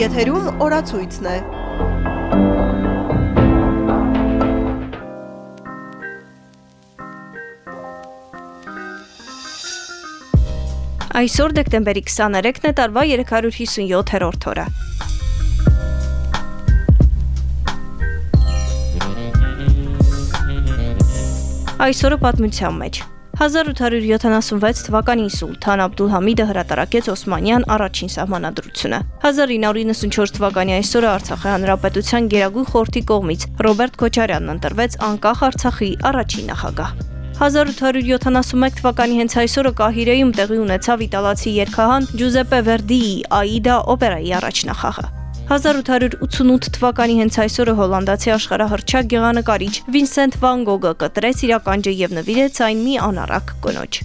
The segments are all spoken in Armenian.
Եթերում օրացույցն է։ Այսօր դեկտեմբերի 23-ն է տարվա 357-րդ օրը։ Այսօրը պատմության մեջ 1876 թվականին Սուլթան Աբդուլհամիդը հրատարակեց Օսմանյան առաջին սահմանադրությունը։ 1994 թվականի այսօրը Արցախի հանրապետության Գերագույն խորհրդի կողմից Ռոբերտ Քոչարյանն ընտրվեց անկախ Արցախի առաջին նախագահ։ 1871 թվականի հենց այսօրը Կահիրեում տեղի ունեցավ իտալացի երգահան Ջուզեպե Վերդիի Աիդա օպերայի առաջնախաղը։ 1888 թվականի հենց այսօրը հոլանդացի աշխարհահռչակ գեղանկարիչ Վինսենտ Վան Գոգը կտրեց իր ականջը եւ նվիրեց այն մի անառակ կնոջ։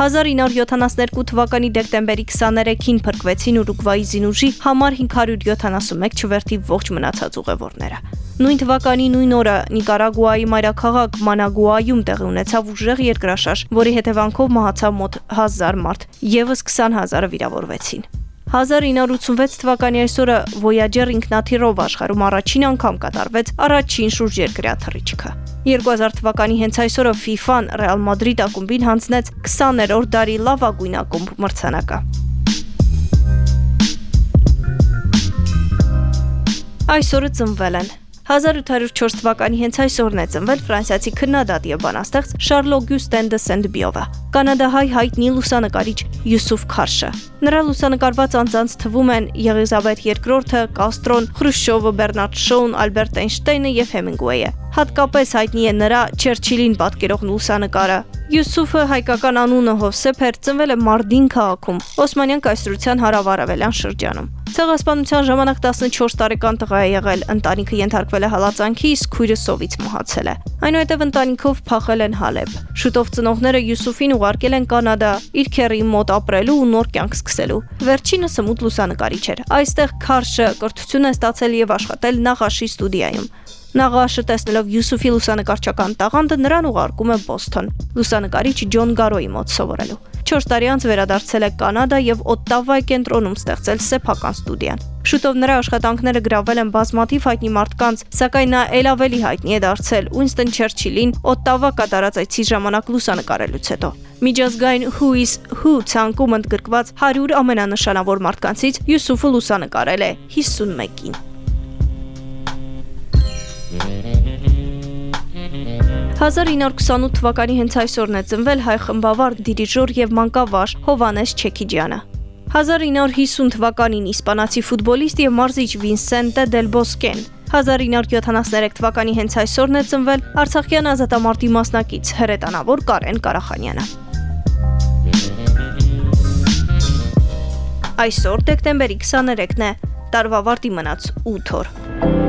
1972 թվականի դեկտեմբերի 23-ին փրկվեցին Ուրուգվայի զինուժի համար 571 չվերթի ողջ մնացած ուղևորները։ Նույն թվականի նույն օրը Նիկարագուայի մայրաքաղաք Մանագուայում տեղի ունեցավ ուժեղ երկրաշարժ, որի հետևանքով մահացավ մոտ 1000 մարդ, եւս 20000-ը վիրավորվեցին։ 1986 թվականի այսօրը Voyager ինքնաթիռով աշխարհում առաջին անգամ կատարվեց առաջին շուրջերկրյա թռիչքը։ 2000 թվականի հենց այսօրը FIFA-ն Real Madrid ակումբին հանձնեց 20-րդ դարի լավագույն ակումբ մրցանակը։ Այսօրը ծնվել են 1804 թվականի հենց այսօրն է ծնվել ֆրանսիացի քննադատ եւ բանաստեղծ Շարլ Օգյուստեն դե Սենտ-Բիովը, կանադահայ հայտնի լուսանկարիչ Յուսուֆ Քարշը։ Նրա լուսանկարված անձանց թվում են Եղիզաբեթ II-ը, Կաստրոն, Խրուշչովը, Բերնարդ Շոուն, Ալբերտ Էյնշտեյնը եւ Հեմինգուեյը։ Հատկապես հայտնի է նրա Չերչիլին պատկերող լուսանկարը։ Յուսուֆը հայկական անունը Հովսեփ էր, ծնվել է Մարդին քաղաքում, Օսմանյան կայսրության հարավարևելյան շրջանում։ Ցեղասպանության ժամանակ 14 տարեկան տղա է եղել, ընտանիքը ենթարկվել է հալածանքի, իսկ քույրը սովից մահացել է։ Այնուհետև ընտանիքով փախել են Հալեբ։ Շուտով ծնողները Յուսուֆին ուղարկել են Կանադա, իր քերի մոտ ապրելու ու նոր կյանք սկսելու։ Վերջինը սմուտ լուսանկարիչ էր։ Այստեղ Քարշը կրթություն է ստացել եւ աշխատել Նախաշի ստուդիայում։ Նաղաշը տեսնելով Յուսուֆի լուսանկարչական տաղանդը նրան ուղարկում է Բոսթոն, լուսանկարիչ Ջոն Գարոյի մոտ սովորելու։ 4 տարի անց վերադարձել է Կանադա եւ Օտտավայի կենտրոնում ստեղծել սեփական ստուդիան։ Շուտով նրա աշխատանքները գրավել են բազմաթիվ հայտնի մարդկանց, սակայն նա ել ավելի հայտնի է դարձել Ուինստոն Չերչիլին Օտտավա կատարած այցի ժամանակ լուսանկարելուց հետո։ Միջազգային Who is Who ցանկում ընդգրկված 100 ամենանշանավոր մարդկանցից Յուսուֆը լուսանկարել է 51-ին։ 1928 թվականի հենց այսօրն է ծնվել հայ խմբավար, դիրիժոր եւ մանկավար Հովանես Չեքիջյանը։ 1950 թվականին իսպանացի ֆուտբոլիստ եւ մարզիչ Վինսենտե Դել Բոսկեն 1973 թվականի հենց այսօրն է ծնվել Արցախյան ազատամարտի մասնակից հրետանավոր Կարեն Կարախանյանը։ Այսօր դեկտեմբերի 23-ն է, տարվա վարտի մնաց 8 օր։